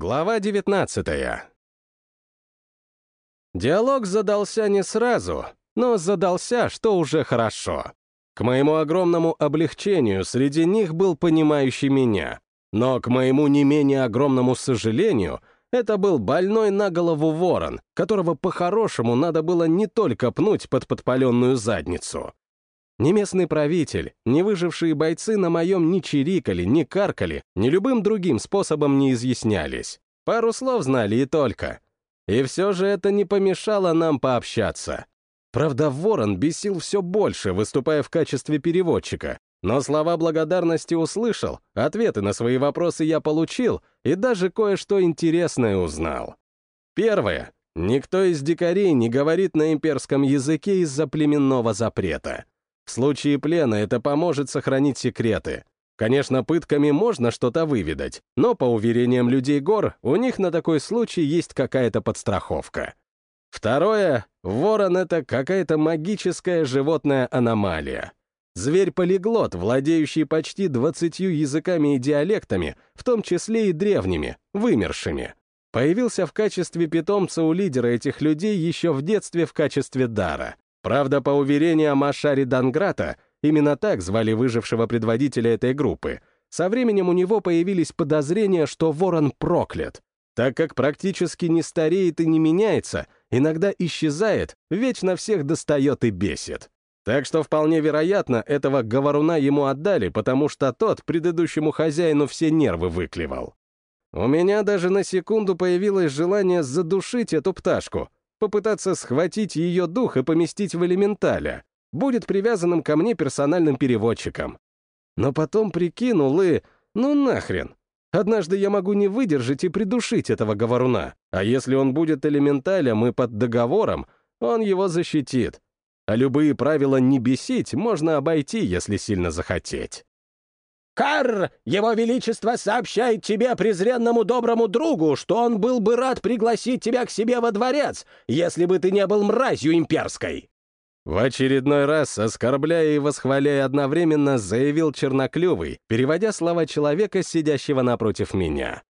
Глава 19 Диалог задался не сразу, но задался, что уже хорошо. К моему огромному облегчению среди них был понимающий меня, но к моему не менее огромному сожалению это был больной на голову ворон, которого по-хорошему надо было не только пнуть под подпаленную задницу. Ни местный правитель, ни выжившие бойцы на моем ни чирикали, ни каркали, ни любым другим способом не изъяснялись. Пару слов знали и только. И все же это не помешало нам пообщаться. Правда, Ворон бесил все больше, выступая в качестве переводчика, но слова благодарности услышал, ответы на свои вопросы я получил и даже кое-что интересное узнал. Первое. Никто из дикарей не говорит на имперском языке из-за племенного запрета. В случае плена это поможет сохранить секреты. Конечно, пытками можно что-то выведать, но, по уверениям людей гор, у них на такой случай есть какая-то подстраховка. Второе — ворон — это какая-то магическая животная аномалия. Зверь-полиглот, владеющий почти двадцатью языками и диалектами, в том числе и древними, вымершими. Появился в качестве питомца у лидера этих людей еще в детстве в качестве дара. Правда, по уверениям Ашари Данграта, именно так звали выжившего предводителя этой группы, со временем у него появились подозрения, что ворон проклят, так как практически не стареет и не меняется, иногда исчезает, вечно всех достает и бесит. Так что вполне вероятно, этого говоруна ему отдали, потому что тот предыдущему хозяину все нервы выклевал. У меня даже на секунду появилось желание задушить эту пташку, попытаться схватить ее дух и поместить в элементаля. Будет привязанным ко мне персональным переводчиком. Но потом прикинул и... Ну нахрен. Однажды я могу не выдержать и придушить этого говоруна, а если он будет элементалем и под договором, он его защитит. А любые правила не бесить можно обойти, если сильно захотеть. Кар, его величество сообщает тебе, презренному доброму другу, что он был бы рад пригласить тебя к себе во дворец, если бы ты не был мразью имперской!» В очередной раз, оскорбляя и восхваляя одновременно, заявил Черноклювый, переводя слова человека, сидящего напротив меня.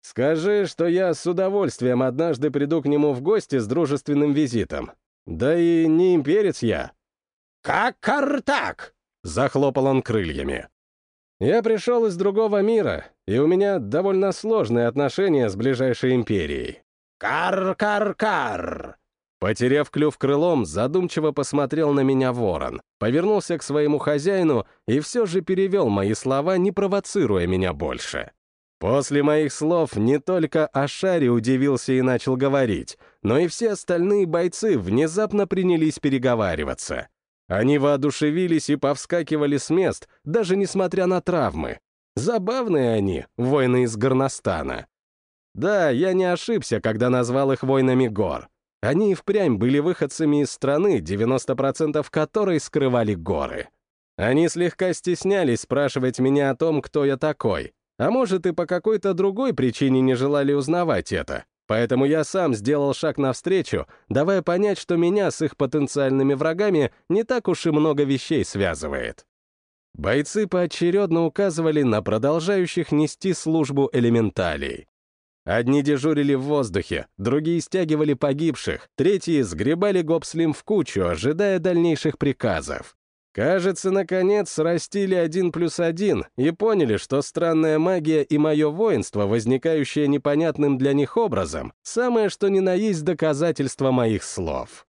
«Скажи, что я с удовольствием однажды приду к нему в гости с дружественным визитом. Да и не имперец я». «Как картак!» — захлопал он крыльями. Я пришел из другого мира, и у меня довольно сложные отношения с ближайшей империей. «Кар-кар-кар!» Потеряв клюв крылом, задумчиво посмотрел на меня ворон, повернулся к своему хозяину и все же перевел мои слова, не провоцируя меня больше. После моих слов не только Ашари удивился и начал говорить, но и все остальные бойцы внезапно принялись переговариваться. Они воодушевились и повскакивали с мест, даже несмотря на травмы. Забавные они, воины из Горностана. Да, я не ошибся, когда назвал их воинами гор. Они и впрямь были выходцами из страны, 90% которой скрывали горы. Они слегка стеснялись спрашивать меня о том, кто я такой, а может и по какой-то другой причине не желали узнавать это. Поэтому я сам сделал шаг навстречу, давая понять, что меня с их потенциальными врагами не так уж и много вещей связывает. Бойцы поочередно указывали на продолжающих нести службу элементалей. Одни дежурили в воздухе, другие стягивали погибших, третьи сгребали гопслим в кучу, ожидая дальнейших приказов. Кажется, наконец срастили один плюс один и поняли, что странная магия и мое воинство, возникающее непонятным для них образом, самое что ни на есть доказательство моих слов.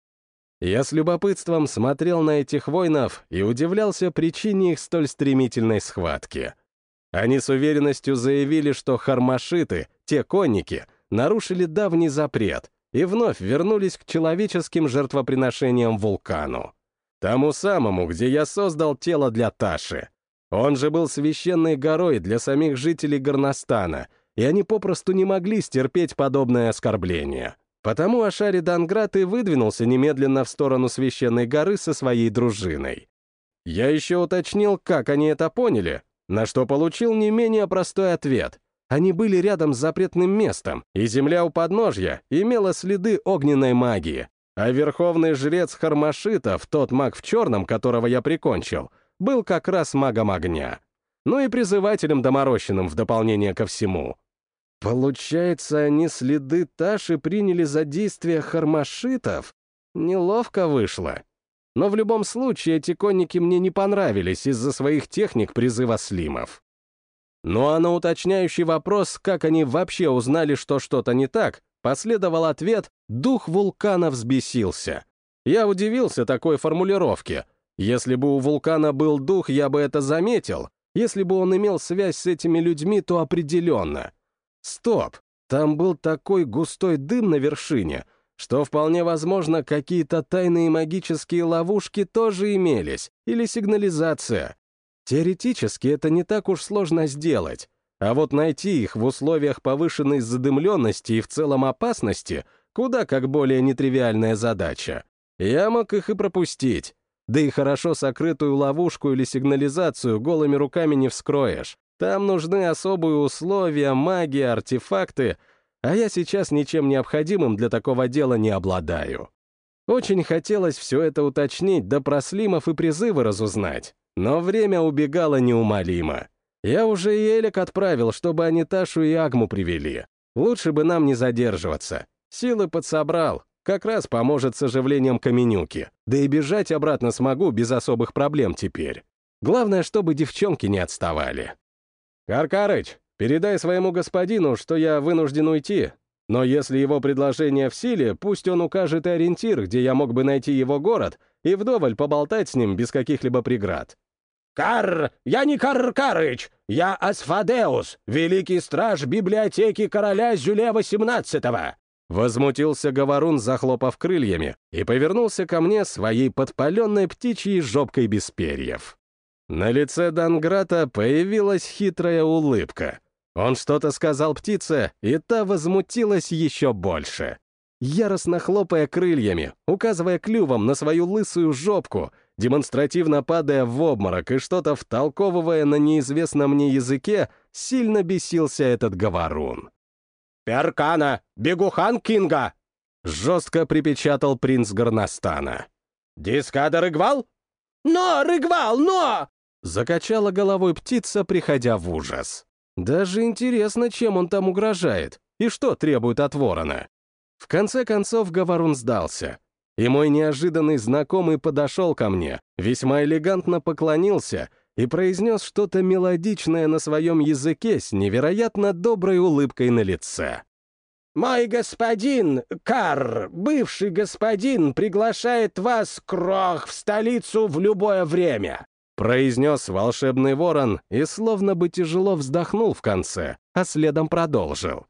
Я с любопытством смотрел на этих воинов и удивлялся причине их столь стремительной схватки. Они с уверенностью заявили, что хармашиты, те конники, нарушили давний запрет и вновь вернулись к человеческим жертвоприношениям вулкану. Тому самому, где я создал тело для Таши. Он же был священной горой для самих жителей Горностана, и они попросту не могли стерпеть подобное оскорбление. Потому Ашари Данград и выдвинулся немедленно в сторону священной горы со своей дружиной. Я еще уточнил, как они это поняли, на что получил не менее простой ответ. Они были рядом с запретным местом, и земля у подножья имела следы огненной магии, а верховный жрец Хармашитов, тот маг в черном, которого я прикончил, был как раз магом огня. Ну и призывателем доморощенным в дополнение ко всему. Получается, они следы Таши приняли за действия хармашитов? Неловко вышло. Но в любом случае эти конники мне не понравились из-за своих техник призыва слимов. Ну а на уточняющий вопрос, как они вообще узнали, что что-то не так, последовал ответ «Дух вулкана взбесился». Я удивился такой формулировке. Если бы у вулкана был дух, я бы это заметил. Если бы он имел связь с этими людьми, то определенно. Стоп, там был такой густой дым на вершине, что вполне возможно какие-то тайные магические ловушки тоже имелись, или сигнализация. Теоретически это не так уж сложно сделать, а вот найти их в условиях повышенной задымленности и в целом опасности куда как более нетривиальная задача. Я мог их и пропустить. Да и хорошо сокрытую ловушку или сигнализацию голыми руками не вскроешь. Там нужны особые условия, магия, артефакты, а я сейчас ничем необходимым для такого дела не обладаю. Очень хотелось все это уточнить, да про слимов и призывы разузнать. Но время убегало неумолимо. Я уже и Элик отправил, чтобы они Ташу и Агму привели. Лучше бы нам не задерживаться. Силы подсобрал, как раз поможет с оживлением каменюки. Да и бежать обратно смогу без особых проблем теперь. Главное, чтобы девчонки не отставали. «Каркарыч, передай своему господину, что я вынужден уйти, но если его предложение в силе, пусть он укажет и ориентир, где я мог бы найти его город, и вдоволь поболтать с ним без каких-либо преград. «Кар! Я не Каркарыч! Я Асфадеус, великий страж библиотеки короля Зюле XVIII!» Возмутился Говорун, захлопав крыльями, и повернулся ко мне своей подпаленной птичьей жопкой без перьев. На лице Данграта появилась хитрая улыбка. Он что-то сказал птице, и та возмутилась еще больше. Яростно хлопая крыльями, указывая клювом на свою лысую жопку — демонстративно падая в обморок и что-то втолковывая на неизвестном мне языке, сильно бесился этот говорун. «Перкана! Бегухан Кинга!» — жестко припечатал принц Горностана. «Дискада Рыгвал?» «Но, Рыгвал, но!» — закачала головой птица, приходя в ужас. Даже интересно, чем он там угрожает и что требует от ворона. В конце концов, говорун сдался — и мой неожиданный знакомый подошел ко мне, весьма элегантно поклонился и произнес что-то мелодичное на своем языке с невероятно доброй улыбкой на лице. «Мой господин, Кар, бывший господин, приглашает вас, Крох, в столицу в любое время», произнес волшебный ворон и словно бы тяжело вздохнул в конце, а следом продолжил.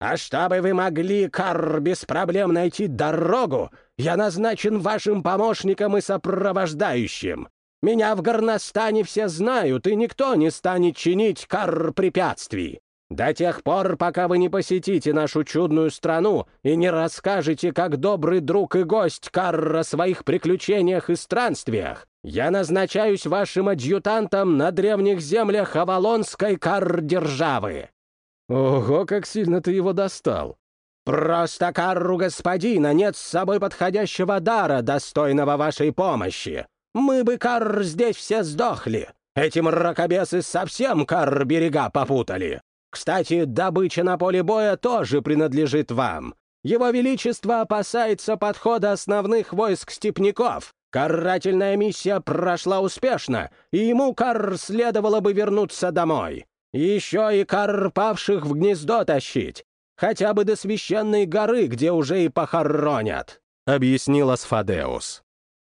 «А чтобы вы могли, Кар, без проблем найти дорогу, я назначен вашим помощником и сопровождающим. Меня в горностане все знают, и никто не станет чинить кар препятствий. До тех пор, пока вы не посетите нашу чудную страну и не расскажете, как добрый друг и гость Карр о своих приключениях и странствиях, я назначаюсь вашим адъютантом на древних землях Авалонской Карр-державы». «Ого, как сильно ты его достал!» «Просто карру господина нет с собой подходящего дара, достойного вашей помощи. Мы бы, карр, здесь все сдохли. Эти мракобесы совсем карр берега попутали. Кстати, добыча на поле боя тоже принадлежит вам. Его Величество опасается подхода основных войск степняков. Карательная миссия прошла успешно, и ему, карр, следовало бы вернуться домой. Еще и павших в гнездо тащить. Хотя бы до священной горы, где уже и похоронят», — объяснил Асфадеус.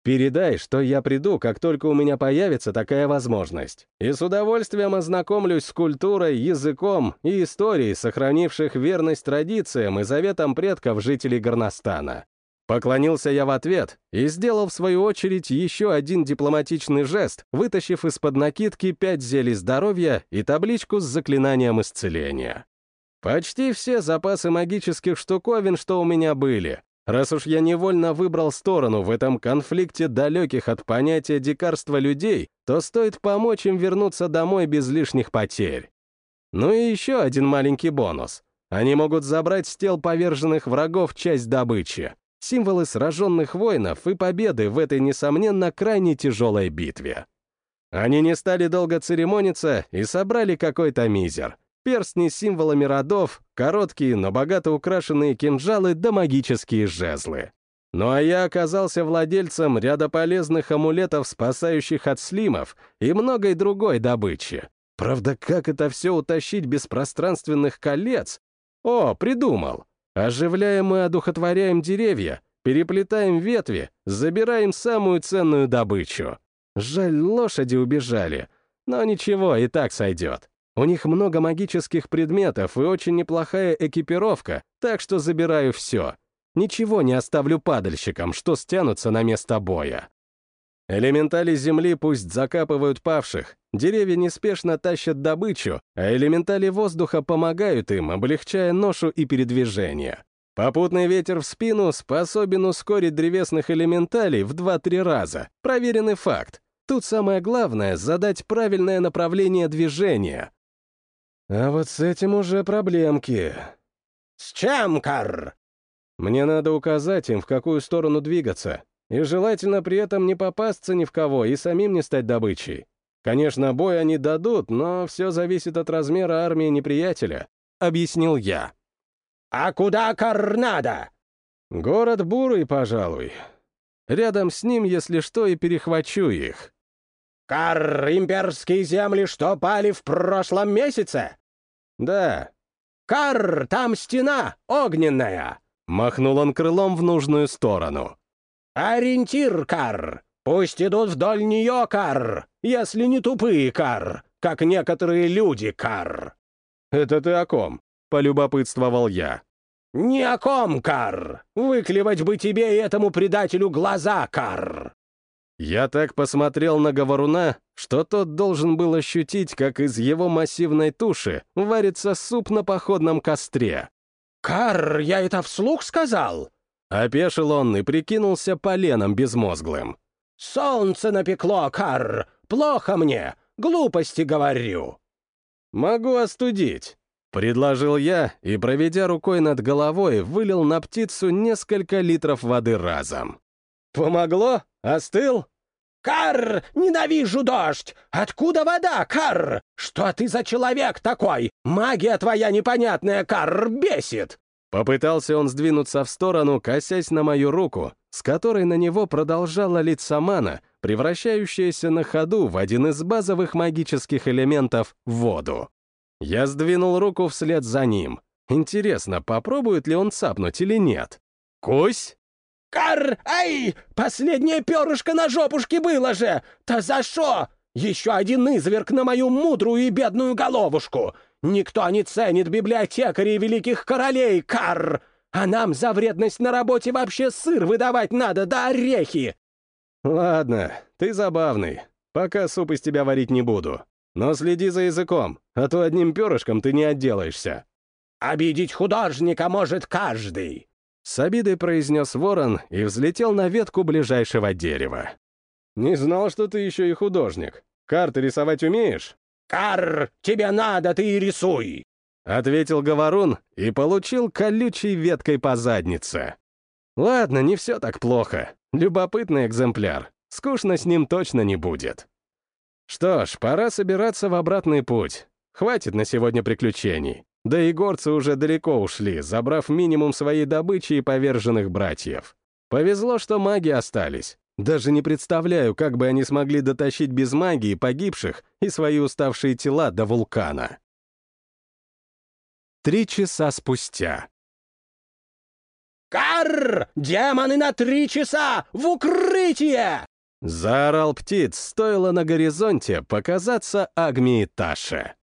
«Передай, что я приду, как только у меня появится такая возможность, и с удовольствием ознакомлюсь с культурой, языком и историей, сохранивших верность традициям и заветам предков жителей Горностана». Поклонился я в ответ и сделал, в свою очередь, еще один дипломатичный жест, вытащив из-под накидки пять зелий здоровья и табличку с заклинанием исцеления. Почти все запасы магических штуковин, что у меня были, раз уж я невольно выбрал сторону в этом конфликте далеких от понятия дикарства людей, то стоит помочь им вернуться домой без лишних потерь. Ну и еще один маленький бонус. Они могут забрать с тел поверженных врагов часть добычи, символы сраженных воинов и победы в этой, несомненно, крайне тяжелой битве. Они не стали долго церемониться и собрали какой-то мизер — перстни с символами родов, короткие, но богато украшенные кинжалы да магические жезлы. Ну а я оказался владельцем ряда полезных амулетов, спасающих от слимов и многой другой добычи. Правда, как это все утащить без пространственных колец? О, придумал. Оживляем и одухотворяем деревья, переплетаем ветви, забираем самую ценную добычу. Жаль, лошади убежали. Но ничего, и так сойдет. У них много магических предметов и очень неплохая экипировка, так что забираю все. Ничего не оставлю падальщикам, что стянутся на место боя. Элементали земли пусть закапывают павших, деревья неспешно тащат добычу, а элементали воздуха помогают им, облегчая ношу и передвижение. Попутный ветер в спину способен ускорить древесных элементалей в 2-3 раза. Проверенный факт. Тут самое главное — задать правильное направление движения. А вот с этим уже проблемки. «С чем, Кар?» Мне надо указать им, в какую сторону двигаться, и желательно при этом не попасться ни в кого и самим не стать добычей. Конечно, бой они дадут, но все зависит от размера армии неприятеля, — объяснил я. «А куда Кар надо?» «Город Бурый, пожалуй. Рядом с ним, если что, и перехвачу их». «Кар, имперские земли, что пали в прошлом месяце?» «Да». «Кар, там стена огненная!» Махнул он крылом в нужную сторону. «Ориентир, Кар! Пусть идут вдоль нее, Кар! Если не тупые, Кар! Как некоторые люди, Кар!» «Это ты о ком?» — полюбопытствовал я. «Не о ком, Кар! Выклевать бы тебе и этому предателю глаза, Кар!» Я так посмотрел на говоруна, что тот должен был ощутить, как из его массивной туши варится суп на походном костре. «Кар, я это вслух сказал?» Опешил он и прикинулся поленом безмозглым. «Солнце напекло, Кар! Плохо мне! Глупости говорю!» «Могу остудить», — предложил я и, проведя рукой над головой, вылил на птицу несколько литров воды разом. «Помогло? Остыл?» «Кар, ненавижу дождь! Откуда вода, Кар? Что ты за человек такой? Магия твоя непонятная, Кар, бесит!» Попытался он сдвинуться в сторону, косясь на мою руку, с которой на него продолжала литься мана, превращающаяся на ходу в один из базовых магических элементов — воду. Я сдвинул руку вслед за ним. Интересно, попробует ли он цапнуть или нет? «Кусь!» «Кар! Ай! Последнее перышко на жопушке было же! Та за что? Еще один изверг на мою мудрую и бедную головушку! Никто не ценит библиотекарей великих королей, Кар! А нам за вредность на работе вообще сыр выдавать надо, да орехи!» «Ладно, ты забавный. Пока суп из тебя варить не буду. Но следи за языком, а то одним перышком ты не отделаешься». «Обидеть художника может каждый!» С обидой произнес ворон и взлетел на ветку ближайшего дерева. «Не знал, что ты еще и художник. Карты рисовать умеешь?» «Кар, тебе надо, ты и рисуй!» Ответил говорун и получил колючей веткой по заднице. Ладно, не все так плохо. Любопытный экземпляр. Скучно с ним точно не будет. Что ж, пора собираться в обратный путь. Хватит на сегодня приключений. Да и горцы уже далеко ушли, забрав минимум своей добычи и поверженных братьев. Повезло, что маги остались. Даже не представляю, как бы они смогли дотащить без магии погибших и свои уставшие тела до вулкана. Три часа спустя. «Карр! Демоны на три часа! В укрытие!» Заорал птиц, стоило на горизонте показаться Агми и Таше.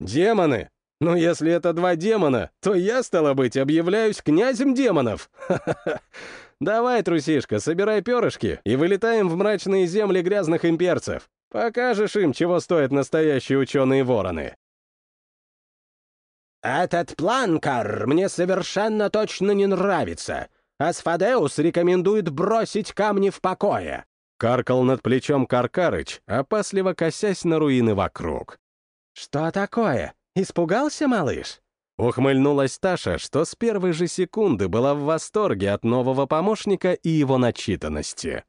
«Демоны! Но если это два демона, то я, стало быть, объявляюсь князем демонов. Давай, трусишка, собирай перышки и вылетаем в мрачные земли грязных имперцев. Покажешь им, чего стоят настоящие ученые-вороны. «Этот план, Кар, мне совершенно точно не нравится. Асфадеус рекомендует бросить камни в покое», — каркал над плечом Каркарыч, опасливо косясь на руины вокруг. «Что такое? Испугался, малыш?» Ухмыльнулась Таша, что с первой же секунды была в восторге от нового помощника и его начитанности.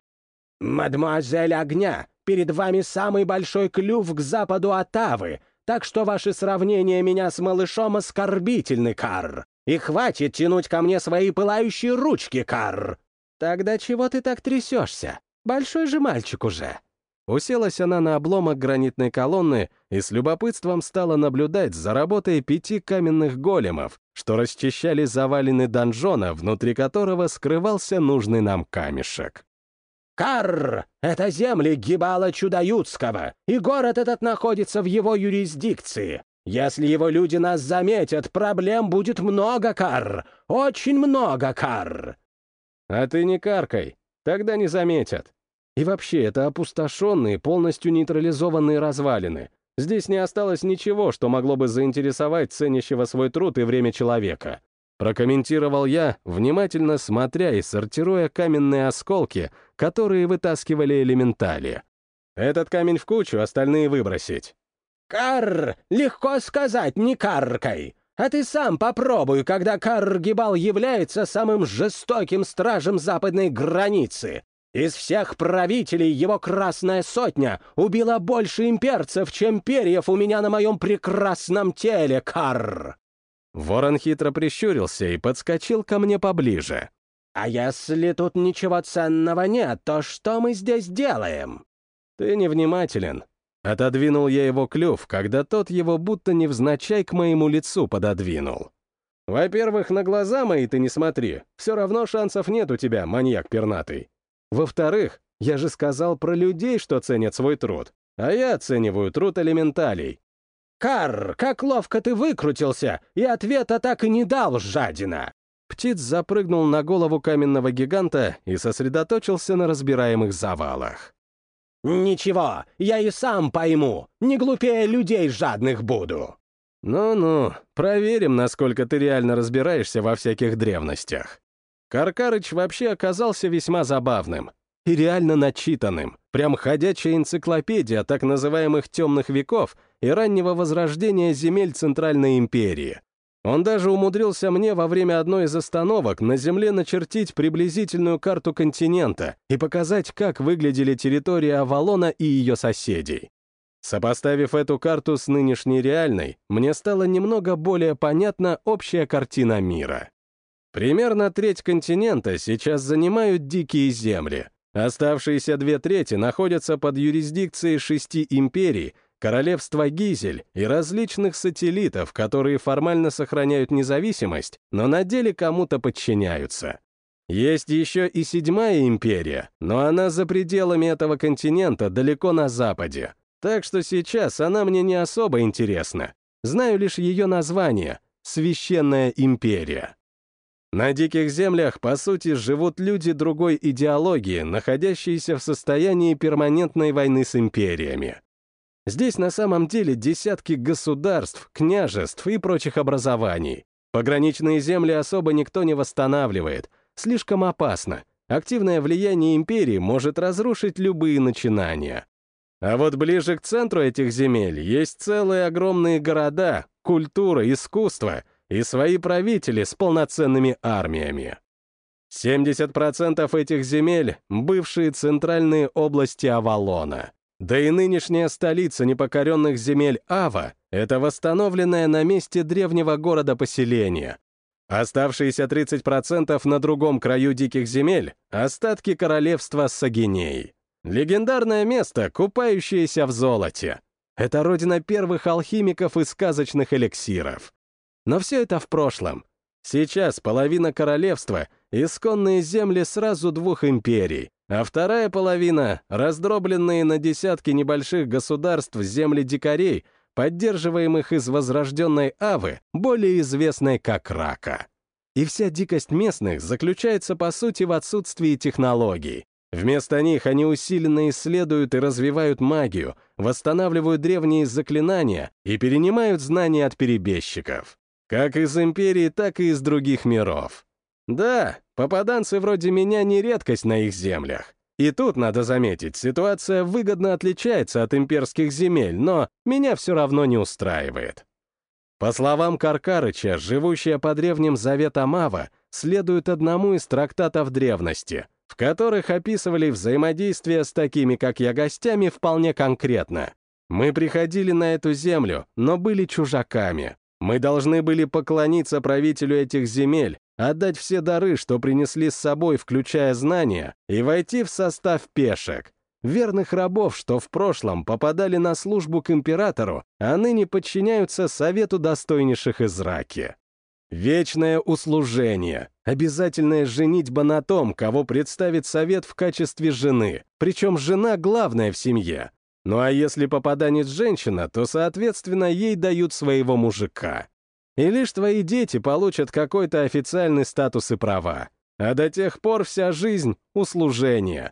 «Мадемуазель Огня, перед вами самый большой клюв к западу от Авы. так что ваши сравнения меня с малышом оскорбительны, Кар. И хватит тянуть ко мне свои пылающие ручки, Кар. Тогда чего ты так трясешься? Большой же мальчик уже. Уселась она на обломок гранитной колонны и с любопытством стала наблюдать за работой пяти каменных големов, что расчищали завалины донжона, внутри которого скрывался нужный нам камешек. «Карр! Это земли Гибала Чудоютского, и город этот находится в его юрисдикции. Если его люди нас заметят, проблем будет много, Карр! Очень много, Карр!» «А ты не каркай, тогда не заметят. И вообще, это опустошенные, полностью нейтрализованные развалины. Здесь не осталось ничего, что могло бы заинтересовать ценящего свой труд и время человека. Прокомментировал я, внимательно смотря и сортируя каменные осколки, которые вытаскивали элементали. Этот камень в кучу, остальные выбросить. «Карр! Легко сказать, не каркай! А ты сам попробуй, когда Карр Гибал является самым жестоким стражем западной границы. Из всех правителей его Красная Сотня убила больше имперцев, чем перьев у меня на моем прекрасном теле, Карр!» Ворон хитро прищурился и подскочил ко мне поближе. «А если тут ничего ценного нет, то что мы здесь делаем?» «Ты невнимателен». Отодвинул я его клюв, когда тот его будто невзначай к моему лицу пододвинул. «Во-первых, на глаза мои ты не смотри, все равно шансов нет у тебя, маньяк пернатый. Во-вторых, я же сказал про людей, что ценят свой труд, а я оцениваю труд элементалей. «Карр, как ловко ты выкрутился, и ответа так и не дал, жадина!» Птиц запрыгнул на голову каменного гиганта и сосредоточился на разбираемых завалах. «Ничего, я и сам пойму. Не глупее людей жадных буду». «Ну-ну, проверим, насколько ты реально разбираешься во всяких древностях». Каркарыч вообще оказался весьма забавным и реально начитанным, прям ходячая энциклопедия так называемых темных веков и раннего возрождения земель Центральной империи. Он даже умудрился мне во время одной из остановок на Земле начертить приблизительную карту континента и показать, как выглядели территории Авалона и ее соседей. Сопоставив эту карту с нынешней реальной, мне стало немного более понятна общая картина мира. Примерно треть континента сейчас занимают дикие земли. Оставшиеся две трети находятся под юрисдикцией шести империй, королевства Гизель и различных сателлитов, которые формально сохраняют независимость, но на деле кому-то подчиняются. Есть еще и седьмая империя, но она за пределами этого континента далеко на западе. Так что сейчас она мне не особо интересна. Знаю лишь ее название — Священная империя. На диких землях, по сути, живут люди другой идеологии, находящиеся в состоянии перманентной войны с империями. Здесь на самом деле десятки государств, княжеств и прочих образований. Пограничные земли особо никто не восстанавливает. Слишком опасно. Активное влияние империи может разрушить любые начинания. А вот ближе к центру этих земель есть целые огромные города, культура, искусство — и свои правители с полноценными армиями. 70% этих земель — бывшие центральные области Авалона. Да и нынешняя столица непокоренных земель Ава — это восстановленное на месте древнего города поселение. Оставшиеся 30% на другом краю диких земель — остатки королевства Сагиней. Легендарное место, купающееся в золоте. Это родина первых алхимиков и сказочных эликсиров. Но все это в прошлом. Сейчас половина королевства — исконные земли сразу двух империй, а вторая половина — раздробленные на десятки небольших государств земли дикарей, поддерживаемых из возрожденной Авы, более известной как Рака. И вся дикость местных заключается, по сути, в отсутствии технологий. Вместо них они усиленно исследуют и развивают магию, восстанавливают древние заклинания и перенимают знания от перебежчиков. Как из Империи, так и из других миров. Да, попаданцы вроде меня не редкость на их землях. И тут, надо заметить, ситуация выгодно отличается от имперских земель, но меня все равно не устраивает. По словам Каркарыча, живущая по древним заветам Ава следует одному из трактатов древности, в которых описывали взаимодействие с такими, как я, гостями вполне конкретно. Мы приходили на эту землю, но были чужаками. Мы должны были поклониться правителю этих земель, отдать все дары, что принесли с собой, включая знания, и войти в состав пешек. Верных рабов, что в прошлом попадали на службу к императору, а ныне подчиняются совету достойнейших из Раки. Вечное услужение, обязательная женитьба на том, кого представит совет в качестве жены, причем жена главная в семье. Ну а если попаданец женщина, то, соответственно, ей дают своего мужика. И лишь твои дети получат какой-то официальный статус и права. А до тех пор вся жизнь — услужение.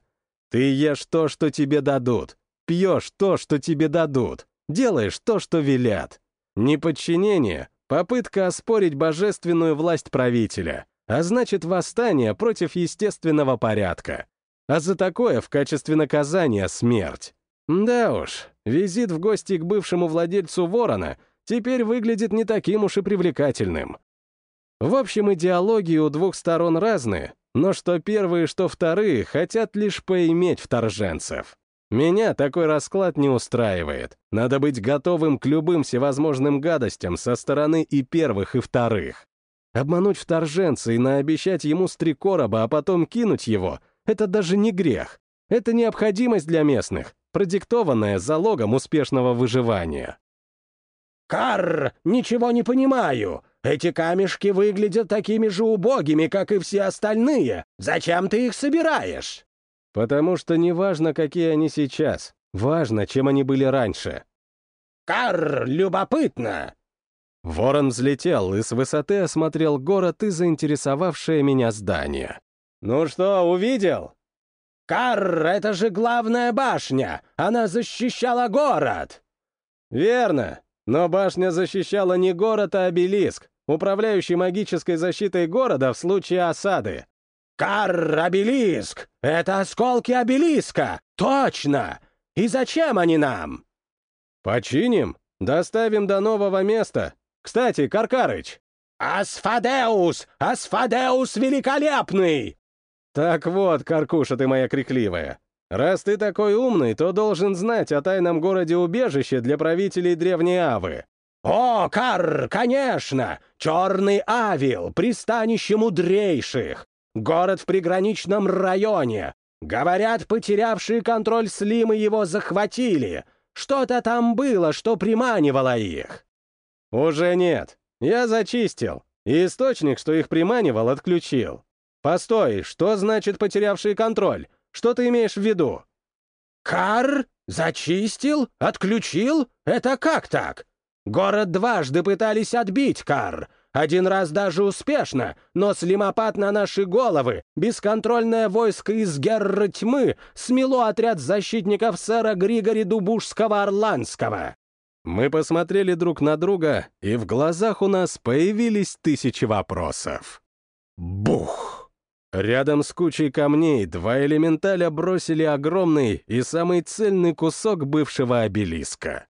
Ты ешь то, что тебе дадут, пьешь то, что тебе дадут, делаешь то, что велят. Неподчинение — попытка оспорить божественную власть правителя, а значит восстание против естественного порядка. А за такое в качестве наказания смерть. Да уж, визит в гости к бывшему владельцу ворона — теперь выглядит не таким уж и привлекательным. В общем, идеологии у двух сторон разные, но что первые, что вторые хотят лишь поиметь вторженцев. Меня такой расклад не устраивает. Надо быть готовым к любым всевозможным гадостям со стороны и первых, и вторых. Обмануть вторженца и наобещать ему с три короба, а потом кинуть его — это даже не грех. Это необходимость для местных, продиктованная залогом успешного выживания. «Карр, ничего не понимаю. Эти камешки выглядят такими же убогими, как и все остальные. Зачем ты их собираешь?» «Потому что не важно, какие они сейчас. Важно, чем они были раньше». «Карр, любопытно!» Ворон взлетел и с высоты осмотрел город и заинтересовавшее меня здание. «Ну что, увидел?» «Карр, это же главная башня! Она защищала город!» «Верно. Но башня защищала не город, а обелиск, управляющий магической защитой города в случае осады. «Карр-обелиск! Это осколки обелиска! Точно! И зачем они нам?» «Починим, доставим до нового места. Кстати, Каркарыч!» «Асфадеус! Асфадеус великолепный!» «Так вот, Каркуша ты моя крикливая, Раз ты такой умный, то должен знать о тайном городе-убежище для правителей Древней Авы. «О, Кар, конечно! Черный Авил, пристанище мудрейших! Город в приграничном районе! Говорят, потерявшие контроль Слимы его захватили! Что-то там было, что приманивало их!» «Уже нет. Я зачистил. И источник, что их приманивал, отключил. Постой, что значит потерявшие контроль? Что ты имеешь в виду?» «Кар? Зачистил? Отключил? Это как так? Город дважды пытались отбить Кар. Один раз даже успешно, но слимопад на наши головы, бесконтрольное войско из Герры Тьмы смело отряд защитников сэра Григори Дубушского-Орландского». Мы посмотрели друг на друга, и в глазах у нас появились тысячи вопросов. Бух! Рядом с кучей камней два элементаля бросили огромный и самый цельный кусок бывшего обелиска.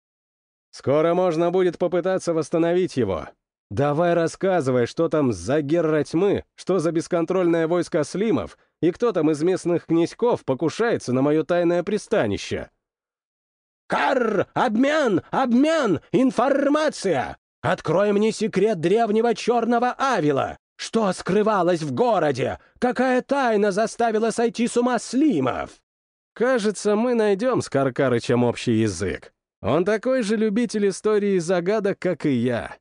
«Скоро можно будет попытаться восстановить его. Давай рассказывай, что там за герра тьмы, что за бесконтрольное войско слимов, и кто там из местных князьков покушается на мое тайное пристанище». «Карр! Обмен! Обмен! Информация! Открой мне секрет древнего черного Авила! Что скрывалось в городе? Какая тайна заставила сойти с ума Слимов? Кажется, мы найдем с Каркарычем общий язык. Он такой же любитель истории и загадок, как и я.